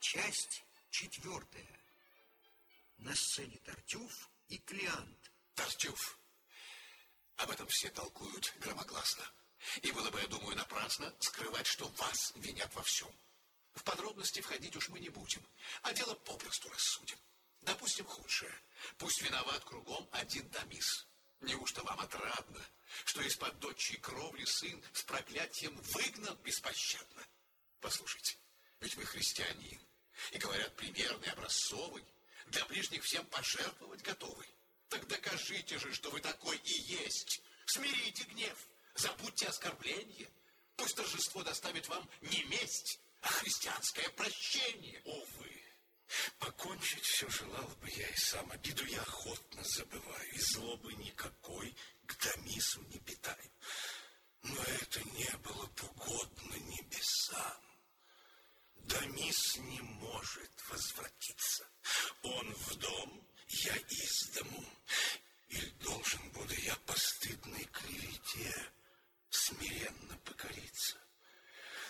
Часть четвертая. На сцене Тартюф и Клеант. Тартюф. Об этом все толкуют громогласно. И было бы, я думаю, напрасно скрывать, что вас винят во всем. В подробности входить уж мы не будем, а дело попросту рассудим. Допустим, худшее. Пусть виноват кругом один Дамис. Неужто вам отрадно, что из-под дочей кровли сын с проклятием выгнан беспощадно? Послушайте, ведь вы христианин, и, говорят, примерный, образцовый, для ближних всем пожертвовать готовый. Так докажите же, что вы такой и есть. Смирите гнев, забудьте оскорбление. Пусть торжество доставит вам не месть, а христианское прощение. Увы, покончить все желал бы я и сам. Обиду я охотно забываю, и злобы никакой к Дамису не питаю. Но это не было бы угодно небесам. Дамис не может возвратиться. Он в дом, я из дому. И должен буду я постыдной клевете смиренно покориться.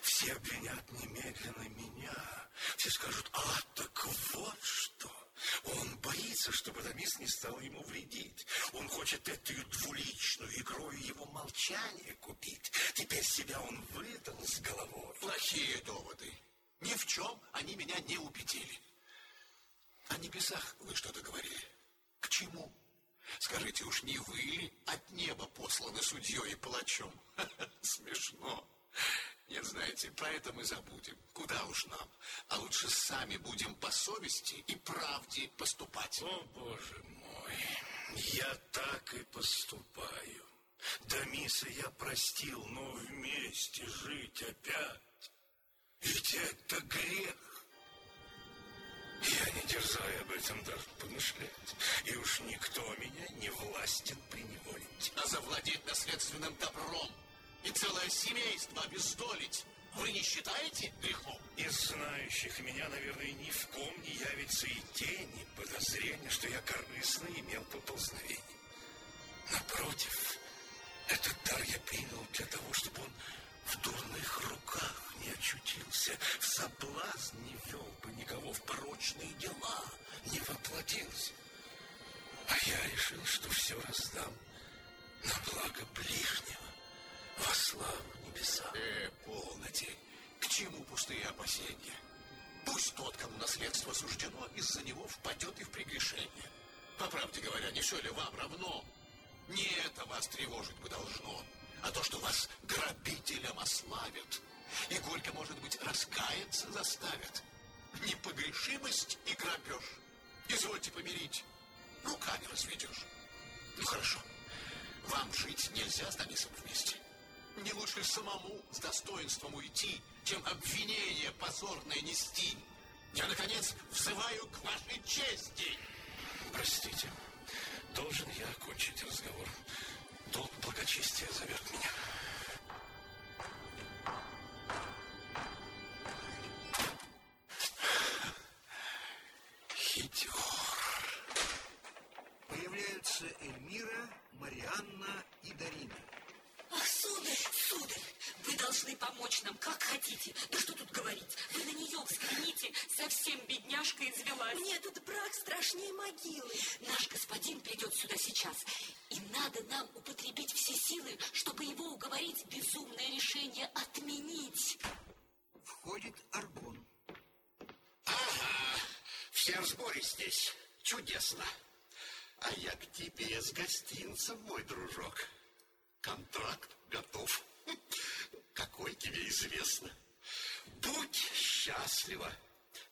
Все обвинят немедленно меня. Все скажут, а, так вот что. Он боится, чтобы Дамис не стал ему вредить. Он хочет эту двуличную игрою его молчание купить. Теперь себя он выдал с головой. Плохие доводы. Ни в чем они меня не убедили. О небесах вы что-то говорили. К чему? Скажите, уж не вы ли от неба посланы судьей и палачом? Смешно. Нет, знаете, про это мы забудем. Куда уж нам? А лучше сами будем по совести и правде поступать. О, Боже мой, я так и поступаю. Дамиса я простил, но вместе жить опять. Ведь это грех. Я не дерзаю об этом даже помышлять. И уж никто меня не властен приневолить. А завладеть наследственным добром и целое семейство обездолить вы не считаете грехом? Из знающих меня, наверное, ни в ком не явится и тени подозрения, что я корыстно имел поползновение. Напротив, этот дар я принял для того, чтобы он в дурных руках не очутился, в соблазн не вел бы никого, в порочные дела не воплотился. А я решил, что все раздам на благо ближнего, во славу небеса. Э, полноте. К чему пустые опасения? Пусть тот, кому наследство суждено, из-за него впадет и в прегрешение. По правде говоря, не все ли вам равно? Не это вас тревожить бы должно а то, что вас грабителем ославят. И горько, может быть, раскаяться заставят. Непогрешимость и грабеж. Извольте помирить. Руками разведешь. Ну, хорошо. Вам жить нельзя с Дамисом вместе. Не лучше самому с достоинством уйти, чем обвинение позорное нести. Я, наконец, взываю к вашей чести. Простите, должен я окончить разговор. Долг благочестия зовет меня. Хитер. Появляются Эльмира, Марианна и Дарина. Ах, сударь, сударь, вы должны помочь нам, как хотите. Да что тут говорить? Вы на нее взгляните, совсем бедняжка извелась. Мне тут брак страшнее могилы. Наш господин придет сюда сейчас, надо нам употребить все силы, чтобы его уговорить безумное решение отменить. Входит Аргон. Ага, все в сборе здесь. Чудесно. А я к тебе с гостинцем, мой дружок. Контракт готов. Какой тебе известно. Будь счастлива.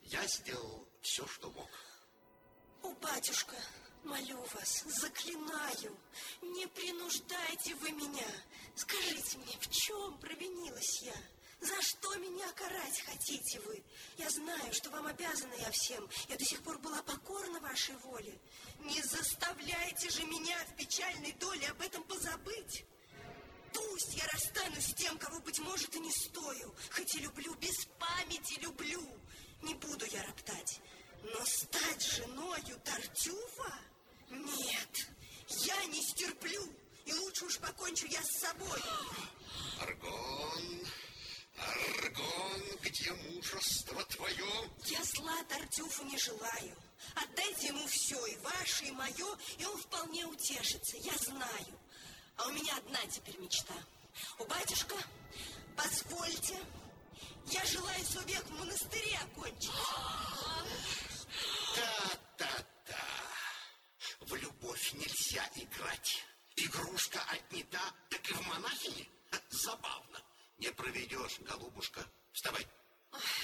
Я сделал все, что мог. О, батюшка, молю вас, заклинаю, не принуждайте вы меня. Скажите мне, в чем провинилась я? За что меня карать хотите вы? Я знаю, что вам обязана я всем. Я до сих пор была покорна вашей воле. Не заставляйте же меня в печальной доле об этом позабыть. Пусть я расстанусь с тем, кого, быть может, и не стою, хоть и люблю, без памяти люблю. Не буду я роптать. Но стать женою Тартюфа? Нет, я не стерплю, и лучше уж покончу я с собой. Аргон, Аргон, где мужество твое? Я Тартюфу не желаю. Отдайте ему все, и ваше, и мое, и он вполне утешится, я знаю. А у меня одна теперь мечта. У батюшка, позвольте, я желаю свой век в монастыре окончить. Да-да-да. В любовь нельзя играть. Игрушка отнята, так и в монахини. Забавно. Не проведешь, голубушка. Вставай.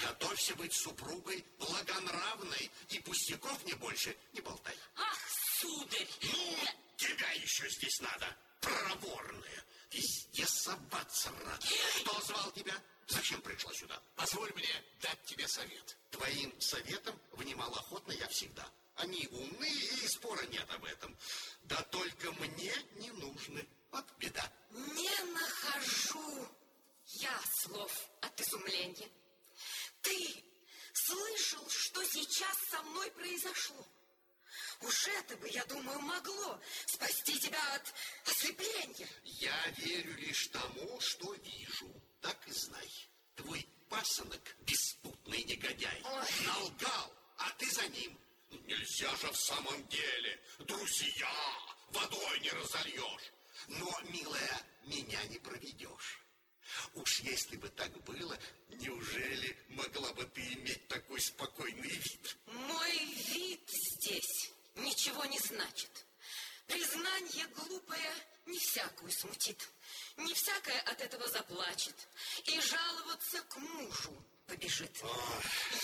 Готовься быть супругой благонравной и пустяков не больше не болтай. Ах, сударь! Ну, тебя еще здесь надо, проворная. Везде соваться рад. Кто звал тебя? Зачем пришла сюда? Позволь мне дать тебе совет. Твоим советом внимал охотно я всегда. Они умные, и спора нет об этом. Да только мне не нужны. Вот беда. Не нахожу я слов от изумления. Ты слышал, что сейчас со мной произошло? Уж это бы, я думаю, могло спасти тебя от ослепления. Я верю лишь тому, что вижу. Так и знай. Твой пасынок, беспутный негодяй, Ой. налгал, а ты за ним. Нельзя же в самом деле. Друзья, водой не разольешь. Но, милая, меня не проведешь. Уж если бы так было, неужели могла бы ты иметь такой спокойный вид? Мой вид здесь ничего не значит. Признание глупое не всякую смутит. Не всякая от этого заплачет. И жаловаться к мужу побежит.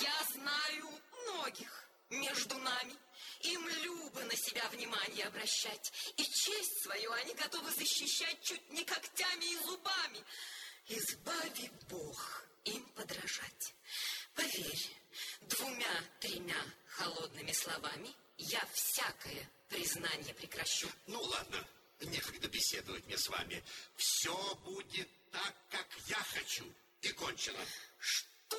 Я знаю многих между нами. Им любо на себя внимание обращать. И честь свою они готовы защищать чуть не когтями и зубами. Избави Бог им подражать. Поверь, двумя-тремя холодными словами я всякое признание прекращу. Ну, ладно, некогда беседовать мне с вами. Все будет так, как я хочу. И кончено. Что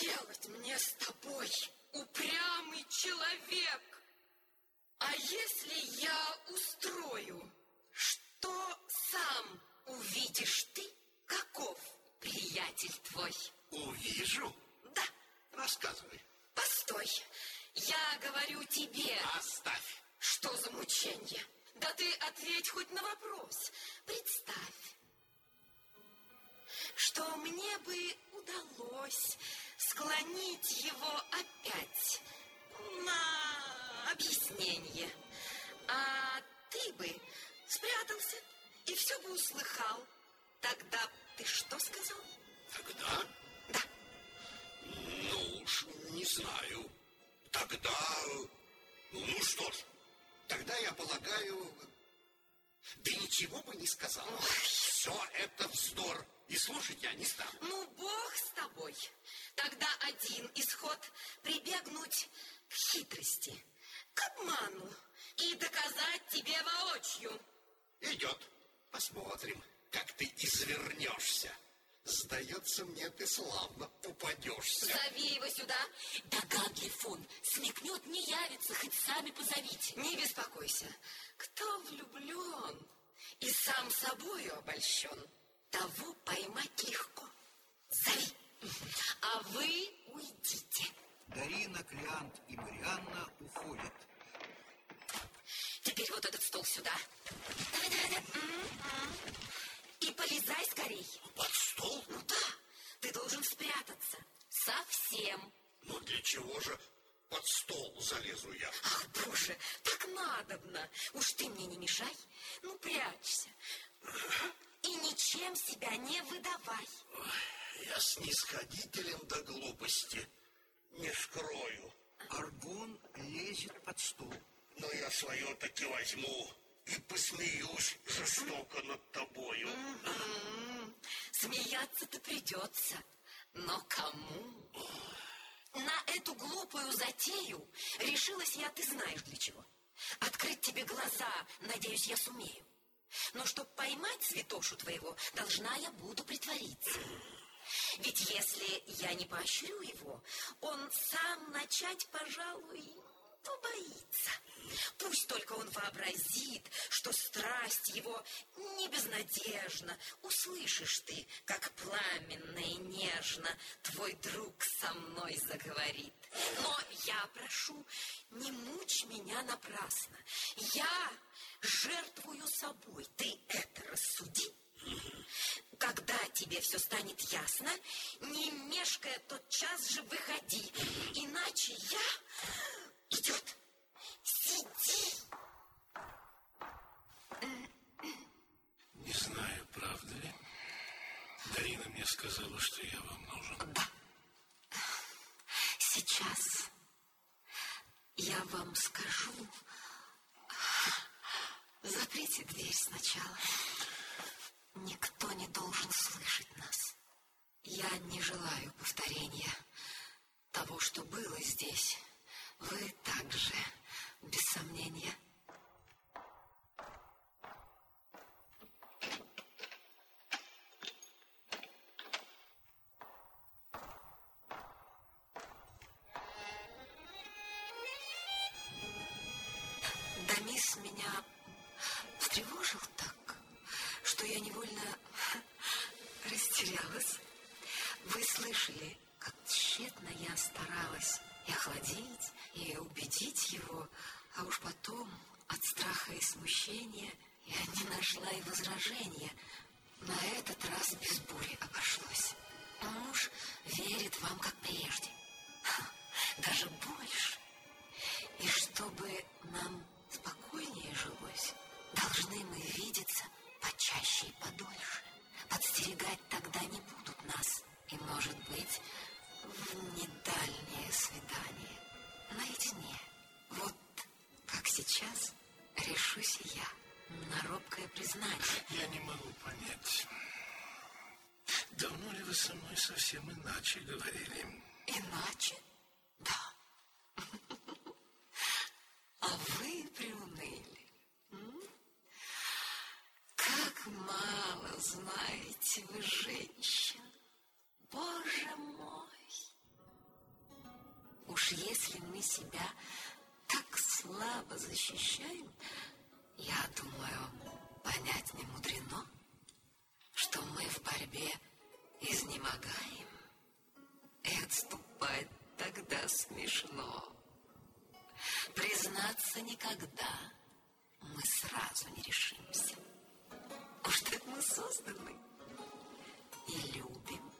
делать мне с тобой, упрямый человек? А если я устрою, что сам увидишь ты, каков приятель твой? Увижу. Да, Рассказывай. постой, я говорю тебе, Оставь. что за мучение. Да ты ответь хоть на вопрос. Представь, что мне бы удалось склонить его опять на объяснение. А ты бы спрятался и все бы услыхал. Тогда ты что сказал? Тогда? Да. Ну уж, не знаю. Тогда... Ну что ж, тогда я полагаю... Да ничего бы не сказал. Все это вздор. И слушать я не стану. Ну, Бог с тобой. Тогда один исход — прибегнуть к хитрости, к обману и доказать тебе воочию. Идет. Посмотрим, как ты извернешься. Сдается мне, ты славно попадешься. Зови его сюда. Догадлив он, смекнет, не явится, хоть сами позовите. Не беспокойся. Кто влюблен и сам собою обольщен, того поймать легко. Зови. А вы уйдите. Дарина, Клеант и Марианна уходят. Теперь вот этот стол сюда. Давай, давай, давай. И полезай скорей. Под стол? Ну да, ты должен спрятаться. Совсем. Ну для чего же под стол залезу я? Ах, боже, так надобно. Уж ты мне не мешай. Ну, прячься. И ничем себя не выдавай. Я снисходителен до глупости. Не скрою. Аргон лезет под стол. Но я свое таки возьму и посмеюсь жестоко над тобою. Смеяться-то придется. Но кому? На эту глупую затею решилась я, ты знаешь для чего. Открыть тебе глаза, надеюсь, я сумею. Но чтоб поймать святошу твоего, должна я буду притвориться. Ведь если я не поощрю его, он сам начать, пожалуй, побоится. Пусть только он вообразит, что страсть его не безнадежна. Услышишь ты, как пламенно и нежно твой друг со мной заговорит. Но я прошу, не мучь меня напрасно. Я жертвую собой. Ты это рассуди. Когда тебе все станет ясно, не мешкая тот час же выходи, иначе я... Идет. Сиди. Не знаю, правда ли. Дарина мне сказала, что я вам нужен. Да. Сейчас я вам скажу. Заприте дверь сначала. Никто не должен слышать нас. Я не желаю повторения того, что было здесь. Вы также, без сомнения. Смущения я не нашла и возражения. На этот раз без бури обошлось. Муж верит вам, как прежде. Даже больше. И чтобы нам спокойнее жилось, должны мы видеться почаще и подольше. Подстерегать тогда не будут нас. И, может быть, в недальнее свидание. Наедине. Вот как сейчас решусь я на робкое признание. Я не могу понять. Давно ли вы со мной совсем иначе говорили? Иначе? Да. А вы приуныли. Как мало знаете вы женщин. Боже мой! Уж если мы себя слабо защищаем, я думаю, понять не мудрено, что мы в борьбе изнемогаем. И отступать тогда смешно. Признаться никогда мы сразу не решимся. Уж так мы созданы. И любим,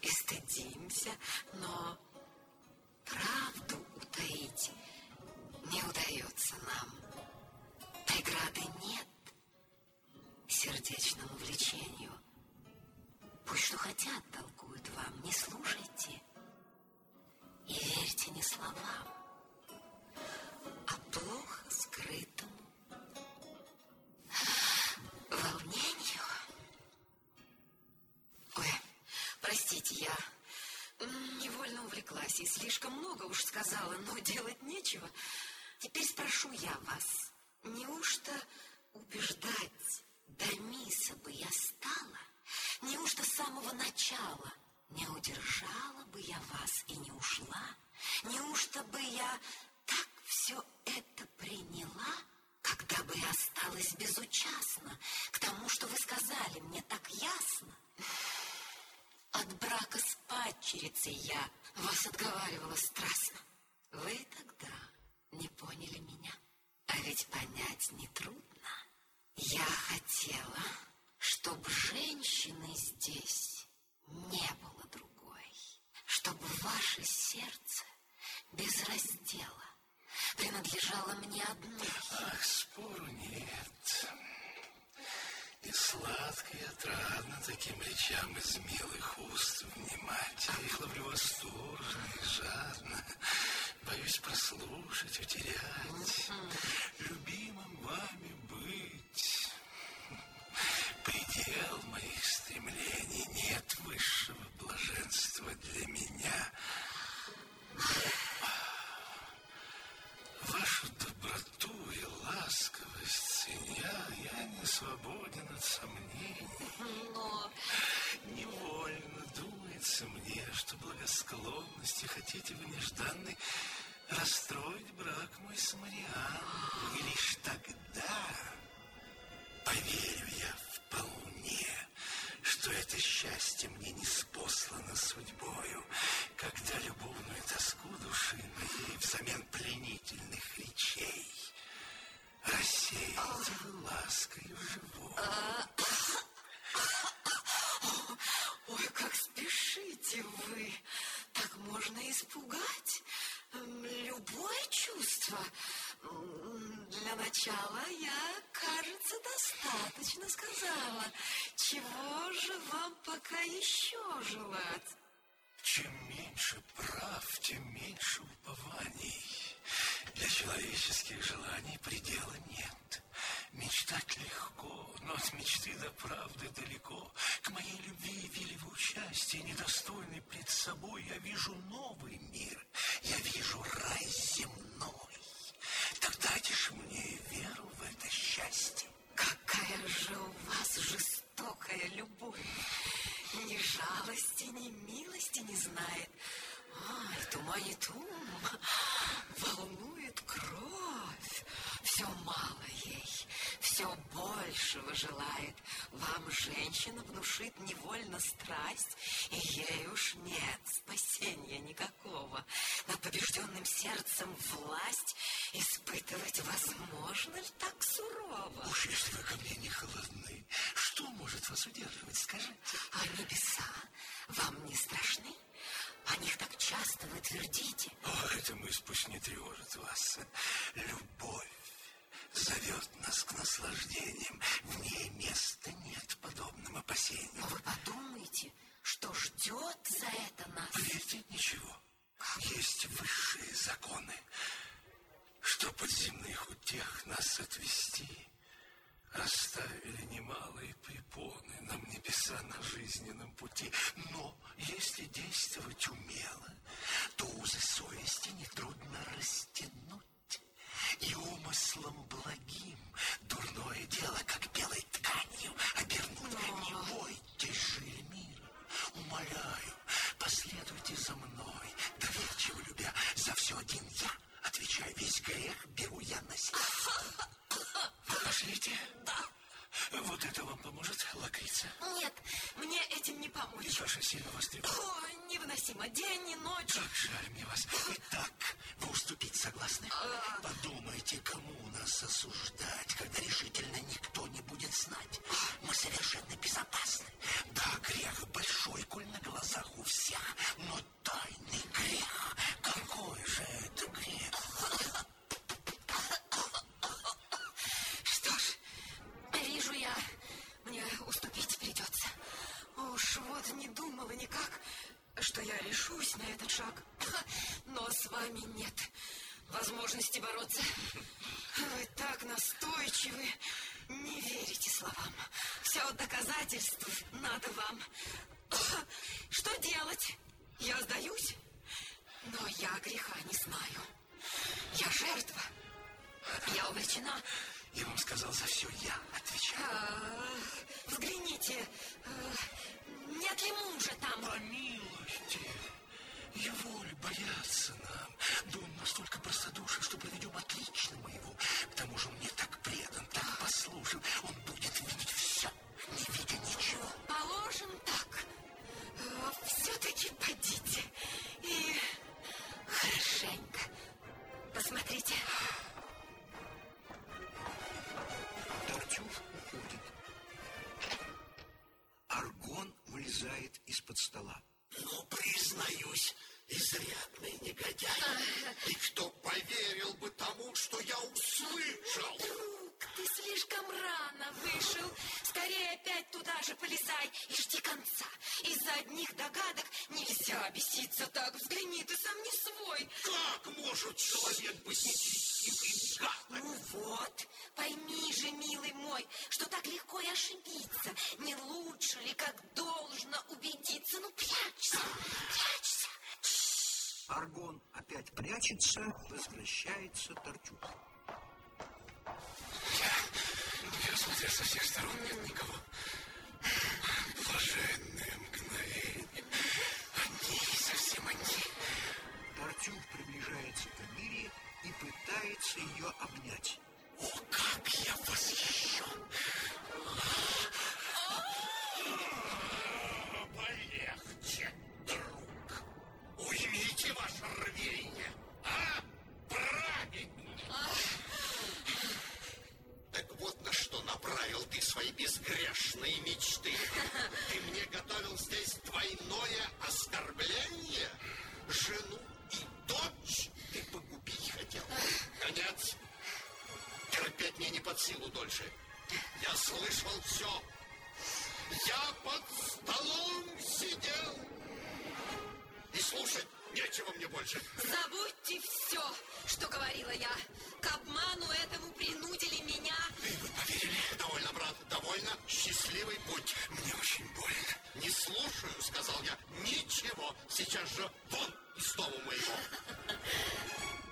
и стыдимся, но правду утаить не удается нам. Преграды нет сердечному влечению. Пусть что хотят толкуют вам, не слушайте. И верьте не словам, а плохо скрытому волнению. Ой, простите, я невольно увлеклась и слишком много уж сказала, но делать нечего. Теперь спрошу я вас, неужто убеждать Дамиса бы я стала? Неужто с самого начала не удержала бы я вас и не ушла? Неужто бы я так все это приняла, когда бы я осталась безучастна к тому, что вы сказали мне так ясно? От брака с падчерицей я вас отговаривала страстно. Вы тогда не поняли меня. А ведь понять нетрудно. Я хотела, чтобы женщины здесь не было другой. Чтобы ваше сердце без раздела принадлежало мне одной. Ах, спору нет. Сладко и отрадно таким речам из милых уст внимать. Я их ловлю восторженно и жадно. Боюсь прослушать, утерять. Любимым вами быть. Предел моих стремлений нет высшего блаженства для меня. Вашу ласковость я, я не свободен от сомнений. Но Невольно думается мне, что благосклонности хотите вы нежданной расстроить брак мой с Мариан. И лишь тогда поверю я вполне, что это счастье мне не спослано судьбою, когда любовную тоску души моей взамен пленительных речей рассеете вы ласкою живой. Ой, как спешите вы! Так можно испугать любое чувство. Для начала я, кажется, достаточно сказала. Чего же вам пока еще желать? Чем меньше прав, тем меньше упований. Для человеческих желаний предела нет. Мечтать легко, но от мечты до правды далеко. К моей любви и вилеву участия, недостойный пред собой, я вижу новый мир, я вижу рай земной. Так дайте ж мне веру в это счастье. Какая же у вас жестокая любовь! Ни жалости, ни милости не знает. Ай, туманит ум, волнует кровь. Все мало ей, все большего желает. Вам женщина внушит невольно страсть, и ей уж нет спасения никакого. Над побежденным сердцем власть испытывать возможно ли так сурово? Уж если вы ко мне не холодны, что может вас удерживать, скажите? А небеса вам не страшны? О них так часто вы твердите. О, это мысль пусть не тревожит вас. Любовь зовет нас к наслаждениям. В ней места нет подобным опасениям. Но вы подумайте, что ждет за это нас. Поверьте, ничего. Есть высшие законы. Что под земных утех нас отвести, Оставили немалые препоны нам небеса на жизненном пути. Но если действовать умело, то узы совести нетрудно растянуть. И умыслом благим дурное дело, как белой тканью, обернуть. Не бойтесь же, Эльмира, умоляю, последуйте за мной, доверчиво любя, за все один я. Отвечаю, весь грех беру я на себя. Вы пошлите? Да. Вот это вам поможет, лакрица? Нет, мне этим не помочь. Ведь ваша сильно вас тревожит. Ой, невыносимо. День и ночь. Как жаль мне вас. Итак, вы уступить согласны? Подумайте, кому нас осуждать, когда решительно никто не будет знать. Мы совершенно безопасны. Да, грех большой, коль на глазах у всех, но тайный грех. Какой же это грех? Что ж, вижу я, мне уступить придется. Вот не думала никак, что я решусь на этот шаг. Но с вами нет возможности бороться. Вы так настойчивы. Не верите словам. Все доказательств надо вам. Что делать? Я сдаюсь? Но я греха не знаю. Я жертва. Я увлечена. Я вам сказал, за все я отвечаю. А, взгляните, а, нет ли мужа там? По милости, его ли бояться нам? Да он настолько простодушен, что проведем отлично моего. К тому же он мне так предан, так послушен. Он будет видеть все, не видя ничего. Положим так. Все-таки подите. И хорошенько посмотрите. Вылезает из-под стола. Ну, признаюсь, изрядный негодяй. И кто поверил бы тому, что я услышал? Ты слишком рано вышел. Скорее опять туда же полезай и жди конца. Из-за одних догадок нельзя беситься так. Взгляни, ты сам не свой. Как может человек быть гадок? Ну вот, пойми же, милый мой, что так легко и ошибиться. Не лучше ли, как должно убедиться? Ну, прячься, прячься. Аргон опять прячется, возвращается Тартюф. Я смотрю, со всех сторон нет никого. Блаженное мгновение. Они, совсем они. Тартюф приближается к Амире и пытается ее обнять. Ты мне готовил здесь двойное оскорбление. Жену и дочь ты погубить хотел. Конец. Терпеть мне не под силу дольше. Я слышал все. Я под столом сидел. И слушать нечего мне больше. Забудьте все, что говорила я. К обману этому принудили меня. Вы поверили? Довольно, брат, довольно. Счастливый путь. Мне очень больно. Не слушаю, сказал я. Ничего. Сейчас же вон из дома моего.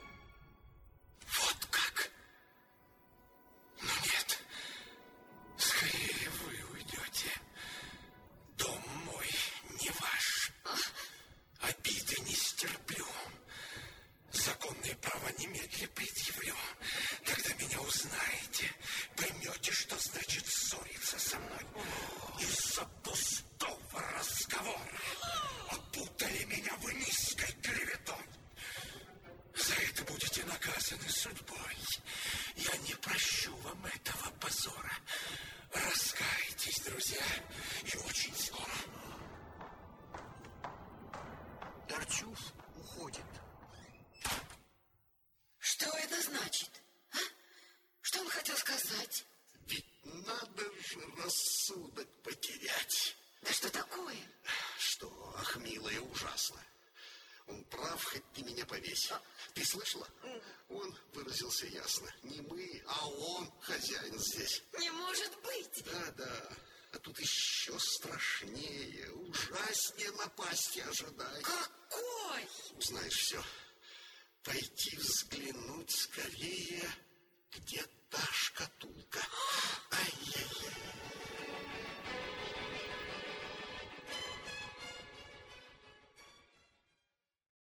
значит? А? Что он хотел сказать? Ведь надо же рассудок потерять. Да что такое? Что, ах, милая, ужасно. Он прав, хоть ты меня повесь. Ты слышала? Он выразился ясно. Не мы, а он хозяин здесь. Не может быть. Да, да. А тут еще страшнее, ужаснее напасти ожидает. Какой? Узнаешь все пойти взглянуть скорее, где та шкатулка. Ай-яй-яй.